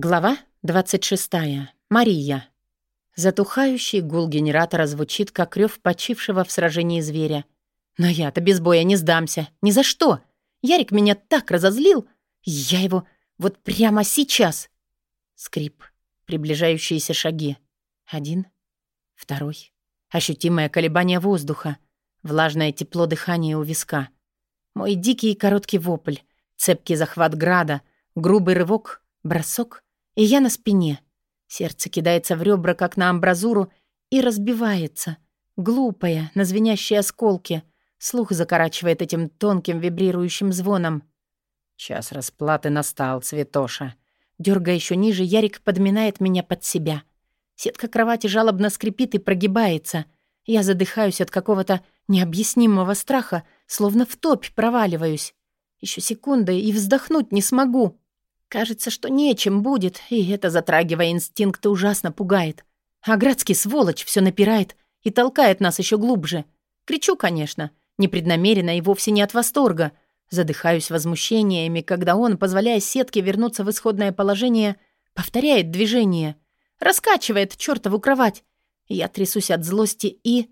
Глава 26. Мария. Затухающий гул генератора звучит, как рев почившего в сражении зверя. Но я-то без боя не сдамся. Ни за что. Ярик меня так разозлил. Я его вот прямо сейчас. Скрип. Приближающиеся шаги. Один. Второй. Ощутимое колебание воздуха. Влажное тепло дыхания у виска. Мой дикий и короткий вопль. Цепкий захват града. Грубый рывок. Бросок — и я на спине. Сердце кидается в ребра, как на амбразуру, и разбивается. Глупое, на звенящие осколки. Слух закорачивает этим тонким вибрирующим звоном. Час расплаты настал, Цветоша. Дёргая еще ниже, Ярик подминает меня под себя. Сетка кровати жалобно скрипит и прогибается. Я задыхаюсь от какого-то необъяснимого страха, словно в топь проваливаюсь. Еще секунда и вздохнуть не смогу. Кажется, что нечем будет, и это, затрагивая инстинкты, ужасно пугает. А Градский сволочь все напирает и толкает нас еще глубже. Кричу, конечно, непреднамеренно и вовсе не от восторга. Задыхаюсь возмущениями, когда он, позволяя сетке вернуться в исходное положение, повторяет движение, раскачивает чертову кровать. Я трясусь от злости и...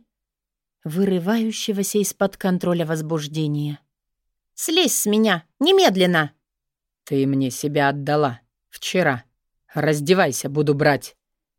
вырывающегося из-под контроля возбуждения. «Слезь с меня! Немедленно!» «Ты мне себя отдала. Вчера. Раздевайся, буду брать».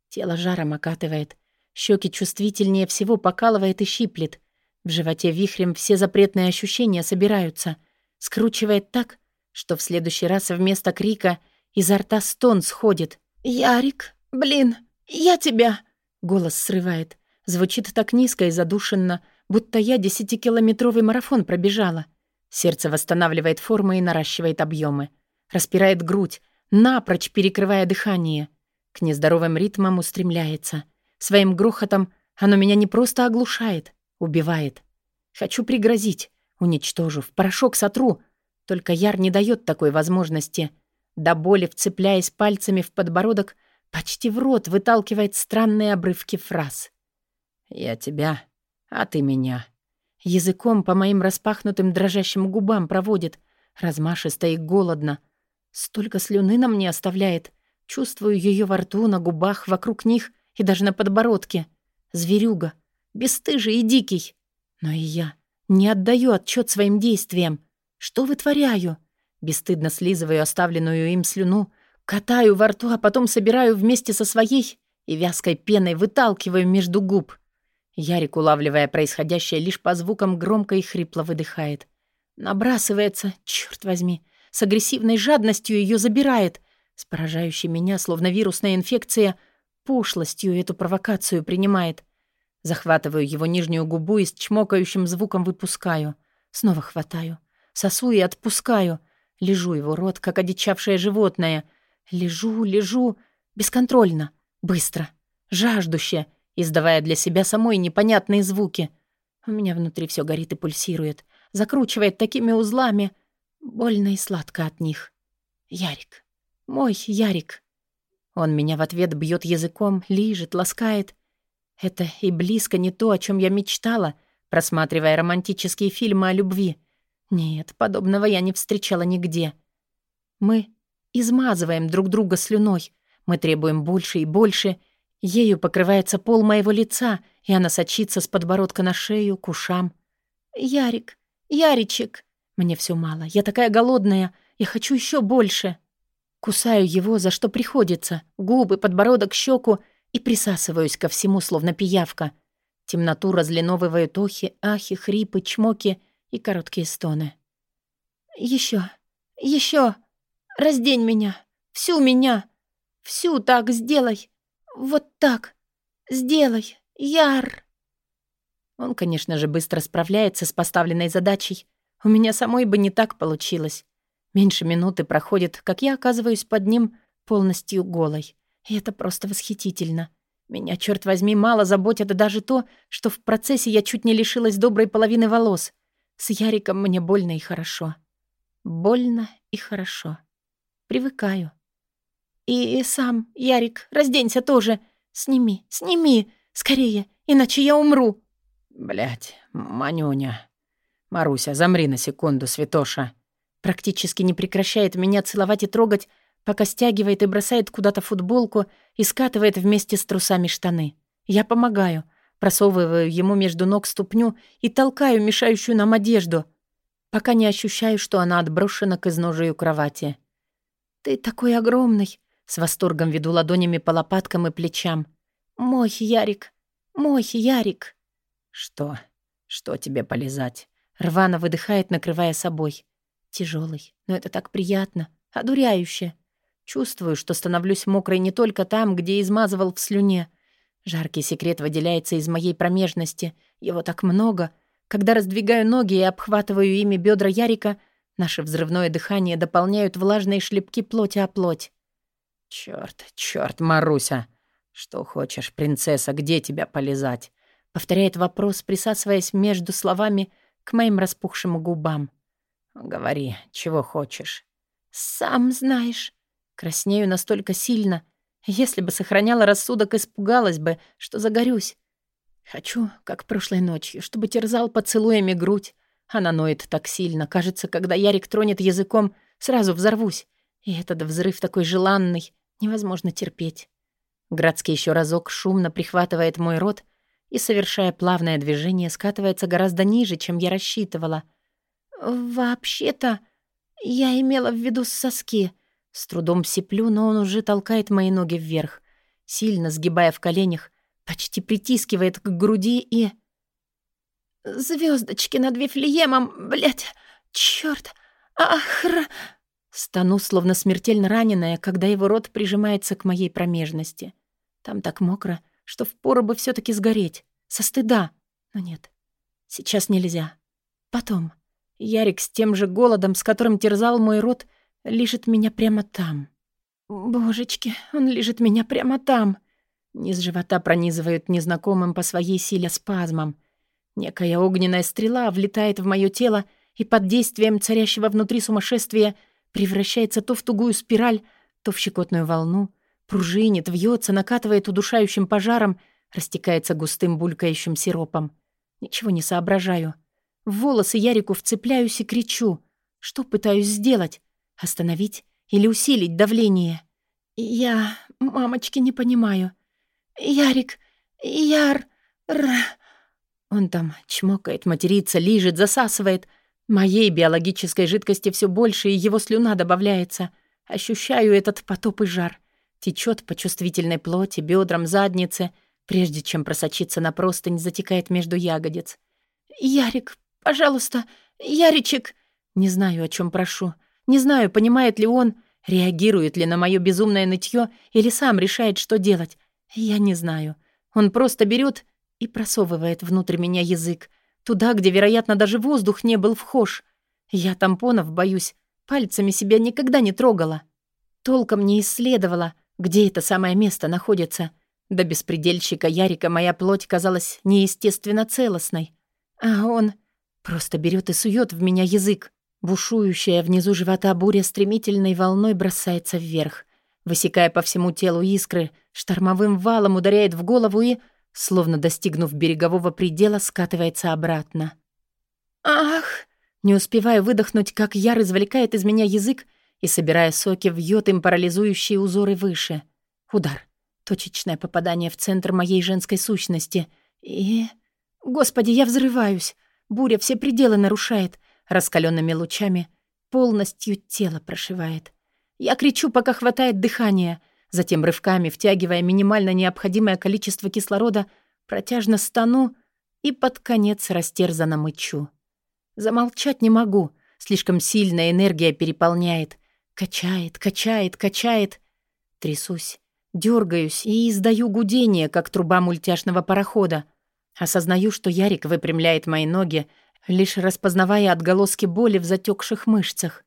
Тело жаром окатывает. Щеки чувствительнее всего покалывает и щиплет. В животе вихрем все запретные ощущения собираются. Скручивает так, что в следующий раз вместо крика изо рта стон сходит. «Ярик, блин, я тебя...» Голос срывает. Звучит так низко и задушенно, будто я десятикилометровый марафон пробежала. Сердце восстанавливает формы и наращивает объемы распирает грудь, напрочь перекрывая дыхание. К нездоровым ритмам устремляется. Своим грохотом оно меня не просто оглушает, убивает. Хочу пригрозить, уничтожу, в порошок сотру. Только Яр не дает такой возможности. До боли, вцепляясь пальцами в подбородок, почти в рот выталкивает странные обрывки фраз. «Я тебя, а ты меня». Языком по моим распахнутым дрожащим губам проводит, размашисто и голодно, Столько слюны на мне оставляет. Чувствую ее во рту, на губах, вокруг них и даже на подбородке. Зверюга. Бесстыжий и дикий. Но и я не отдаю отчет своим действиям. Что вытворяю? Бесстыдно слизываю оставленную им слюну, катаю во рту, а потом собираю вместе со своей и вязкой пеной выталкиваю между губ. Ярик, улавливая происходящее, лишь по звукам громко и хрипло выдыхает. Набрасывается, черт возьми, с агрессивной жадностью ее забирает, с поражающей меня, словно вирусная инфекция, пошлостью эту провокацию принимает. Захватываю его нижнюю губу и с чмокающим звуком выпускаю. Снова хватаю. Сосу и отпускаю. Лежу его рот, как одичавшее животное. Лежу, лежу. Бесконтрольно. Быстро. Жаждуще. Издавая для себя самой непонятные звуки. У меня внутри все горит и пульсирует. Закручивает такими узлами — Больно и сладко от них. Ярик. Мой Ярик. Он меня в ответ бьет языком, лижет, ласкает. Это и близко не то, о чем я мечтала, просматривая романтические фильмы о любви. Нет, подобного я не встречала нигде. Мы измазываем друг друга слюной. Мы требуем больше и больше. Ею покрывается пол моего лица, и она сочится с подбородка на шею, к ушам. «Ярик! Яричек!» Мне все мало. Я такая голодная. Я хочу еще больше. Кусаю его, за что приходится. Губы, подбородок, щеку и присасываюсь ко всему, словно пиявка. Темноту разлиновывают охи, ахи, хрипы, чмоки и короткие стоны. Еще, еще, раздень меня, всю меня, всю так сделай, вот так, сделай, Яр. Он, конечно же, быстро справляется с поставленной задачей, у меня самой бы не так получилось. Меньше минуты проходит, как я оказываюсь под ним полностью голой. И это просто восхитительно. Меня, черт возьми, мало заботит даже то, что в процессе я чуть не лишилась доброй половины волос. С Яриком мне больно и хорошо. Больно и хорошо. Привыкаю. И сам, Ярик, разденься тоже. Сними, сними, скорее, иначе я умру. Блять, Манюня. «Маруся, замри на секунду, святоша!» Практически не прекращает меня целовать и трогать, пока стягивает и бросает куда-то футболку и скатывает вместе с трусами штаны. Я помогаю, просовываю ему между ног ступню и толкаю мешающую нам одежду, пока не ощущаю, что она отброшена к изножию кровати. «Ты такой огромный!» — с восторгом веду ладонями по лопаткам и плечам. «Мой Ярик! Мой Ярик!» «Что? Что тебе полезать?» Рвано выдыхает, накрывая собой. Тяжелый, но это так приятно, одуряюще. Чувствую, что становлюсь мокрой не только там, где измазывал в слюне. Жаркий секрет выделяется из моей промежности. Его так много. Когда раздвигаю ноги и обхватываю ими бедра Ярика, наше взрывное дыхание дополняют влажные шлепки плоти о плоть. Черт, черт, Маруся! Что хочешь, принцесса, где тебя полезать? Повторяет вопрос, присасываясь между словами к моим распухшим губам. Говори, чего хочешь. Сам знаешь. Краснею настолько сильно. Если бы сохраняла рассудок, испугалась бы, что загорюсь. Хочу, как прошлой ночью, чтобы терзал поцелуями грудь. Она ноет так сильно. Кажется, когда Ярик тронет языком, сразу взорвусь. И этот взрыв такой желанный. Невозможно терпеть. Градский еще разок шумно прихватывает мой рот и, совершая плавное движение, скатывается гораздо ниже, чем я рассчитывала. «Вообще-то, я имела в виду соски», с трудом сиплю, но он уже толкает мои ноги вверх, сильно сгибая в коленях, почти притискивает к груди и... Звездочки над Вифлеемом, блядь, чёрт, ахр... Стану, словно смертельно раненая, когда его рот прижимается к моей промежности. Там так мокро, что впору бы все таки сгореть. Со стыда. Но нет, сейчас нельзя. Потом. Ярик с тем же голодом, с которым терзал мой рот, лежит меня прямо там. Божечки, он лежит меня прямо там. Низ живота пронизывают незнакомым по своей силе спазмом. Некая огненная стрела влетает в мое тело и под действием царящего внутри сумасшествия превращается то в тугую спираль, то в щекотную волну, пружинит, вьется, накатывает удушающим пожаром, растекается густым булькающим сиропом. Ничего не соображаю. В волосы Ярику вцепляюсь и кричу. Что пытаюсь сделать? Остановить или усилить давление? Я, мамочки, не понимаю. Ярик, Яр, Р... Он там чмокает, матерится, лижет, засасывает. Моей биологической жидкости все больше, и его слюна добавляется. Ощущаю этот потоп и жар. Течет по чувствительной плоти, бедрам, заднице, прежде чем просочиться на простынь, затекает между ягодиц. «Ярик, пожалуйста, Яричек!» Не знаю, о чем прошу. Не знаю, понимает ли он, реагирует ли на мое безумное нытье или сам решает, что делать. Я не знаю. Он просто берет и просовывает внутрь меня язык, туда, где, вероятно, даже воздух не был вхож. Я тампонов боюсь, пальцами себя никогда не трогала. Толком не исследовала, где это самое место находится. До беспредельщика Ярика моя плоть казалась неестественно целостной. А он просто берет и сует в меня язык. Бушующая внизу живота буря стремительной волной бросается вверх, высекая по всему телу искры, штормовым валом ударяет в голову и, словно достигнув берегового предела, скатывается обратно. «Ах!» Не успеваю выдохнуть, как Яр извлекает из меня язык и, собирая соки, вьет им парализующие узоры выше. Удар. Точечное попадание в центр моей женской сущности. И... Господи, я взрываюсь. Буря все пределы нарушает — раскаленными лучами, полностью тело прошивает. Я кричу, пока хватает дыхания, затем рывками, втягивая минимально необходимое количество кислорода, протяжно стану и под конец растерзанно мычу. Замолчать не могу, слишком сильная энергия переполняет. Качает, качает, качает. Трясусь, дергаюсь и издаю гудение, как труба мультяшного парохода. Осознаю, что Ярик выпрямляет мои ноги, лишь распознавая отголоски боли в затекших мышцах.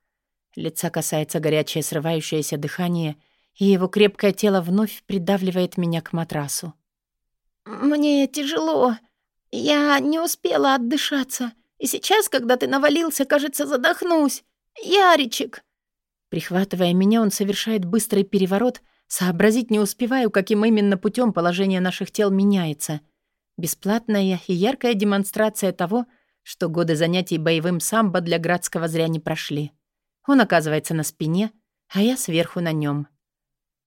Лица касается горячее срывающееся дыхание, и его крепкое тело вновь придавливает меня к матрасу. «Мне тяжело. Я не успела отдышаться. И сейчас, когда ты навалился, кажется, задохнусь. Яричек!» Прихватывая меня, он совершает быстрый переворот. Сообразить не успеваю, каким именно путем положение наших тел меняется. Бесплатная и яркая демонстрация того, что годы занятий боевым самбо для Градского зря не прошли. Он оказывается на спине, а я сверху на нем.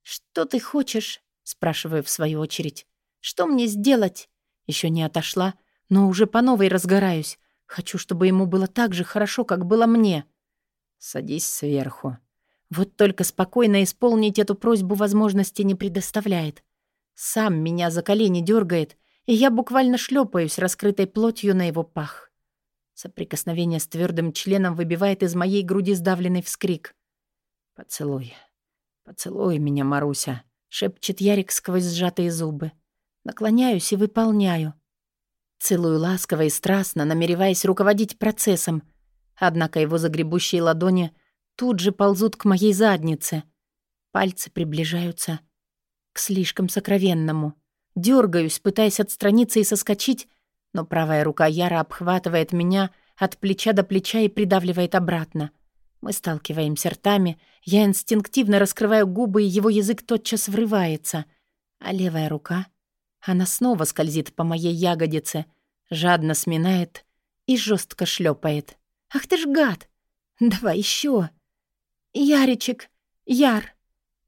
«Что ты хочешь?» — спрашиваю в свою очередь. «Что мне сделать?» Еще не отошла, но уже по новой разгораюсь. Хочу, чтобы ему было так же хорошо, как было мне. «Садись сверху». Вот только спокойно исполнить эту просьбу возможности не предоставляет. Сам меня за колени дергает, и я буквально шлепаюсь раскрытой плотью на его пах. Соприкосновение с твердым членом выбивает из моей груди сдавленный вскрик. «Поцелуй, поцелуй меня, Маруся», — шепчет Ярик сквозь сжатые зубы. Наклоняюсь и выполняю. Целую ласково и страстно, намереваясь руководить процессом. Однако его загребущие ладони тут же ползут к моей заднице. Пальцы приближаются к слишком сокровенному. Дёргаюсь, пытаясь отстраниться и соскочить, но правая рука Яра обхватывает меня от плеча до плеча и придавливает обратно. Мы сталкиваемся ртами, я инстинктивно раскрываю губы, и его язык тотчас врывается. А левая рука, она снова скользит по моей ягодице, жадно сминает и жестко шлепает. «Ах ты ж гад! Давай еще!» «Яричек! Яр!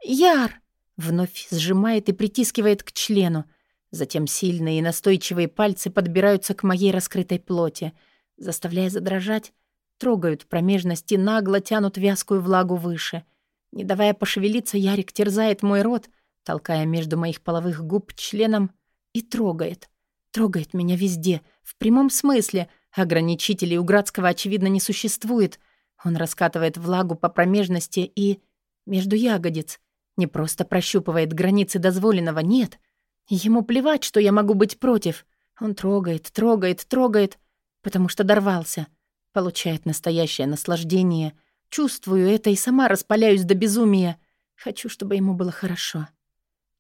Яр!» Вновь сжимает и притискивает к члену. Затем сильные и настойчивые пальцы подбираются к моей раскрытой плоти, заставляя задрожать, трогают промежности, нагло тянут вязкую влагу выше. Не давая пошевелиться, Ярик терзает мой рот, толкая между моих половых губ членом, и трогает. Трогает меня везде, в прямом смысле. Ограничителей у Градского, очевидно, не существует. Он раскатывает влагу по промежности и... между ягодиц. Не просто прощупывает границы дозволенного, нет. Ему плевать, что я могу быть против. Он трогает, трогает, трогает, потому что дорвался. Получает настоящее наслаждение. Чувствую это и сама распаляюсь до безумия. Хочу, чтобы ему было хорошо.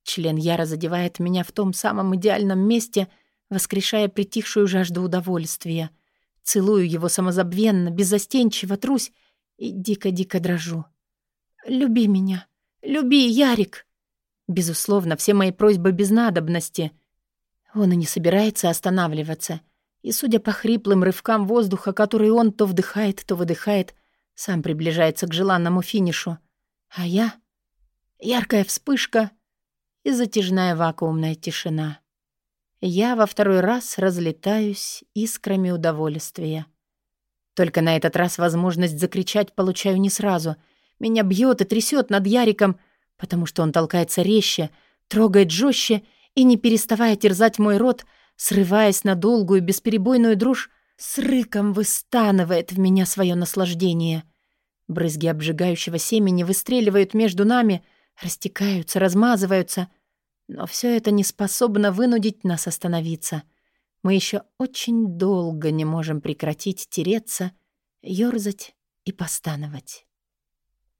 Член яро задевает меня в том самом идеальном месте, воскрешая притихшую жажду удовольствия. Целую его самозабвенно, беззастенчиво, трусь и дико-дико дрожу. «Люби меня», Люби, Ярик!» Безусловно, все мои просьбы без надобности. Он и не собирается останавливаться. И, судя по хриплым рывкам воздуха, который он то вдыхает, то выдыхает, сам приближается к желанному финишу. А я... Яркая вспышка и затяжная вакуумная тишина. Я во второй раз разлетаюсь искрами удовольствия. Только на этот раз возможность закричать получаю не сразу — меня бьет и трясет над Яриком, потому что он толкается резче, трогает жестче и, не переставая терзать мой рот, срываясь на долгую бесперебойную дружь, с рыком выстанывает в меня свое наслаждение. Брызги обжигающего семени выстреливают между нами, растекаются, размазываются. Но все это не способно вынудить нас остановиться. Мы еще очень долго не можем прекратить тереться, ёрзать и постановать.